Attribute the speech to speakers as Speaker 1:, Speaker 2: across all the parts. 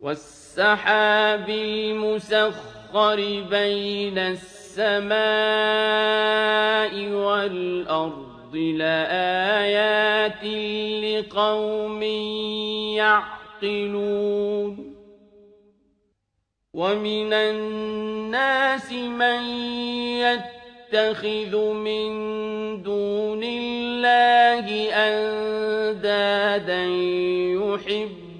Speaker 1: والسحاب المسخر بين السماء والأرض لآيات لقوم يعقلون ومن الناس من يتخذ من دون الله أندادا يحب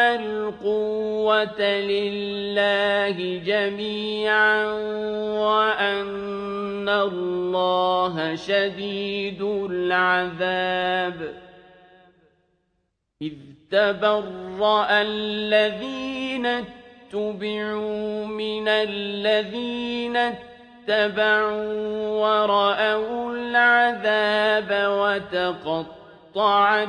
Speaker 1: القوة لله جميعا وأن الله شديد العذاب. إذ تبرأ الذين اتبعوا من الذين اتبعوا ورأوا العذاب وتقطعت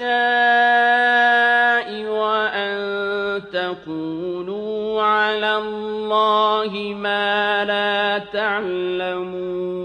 Speaker 1: والفحشاء وأن تقولوا على الله ما لا تعلمون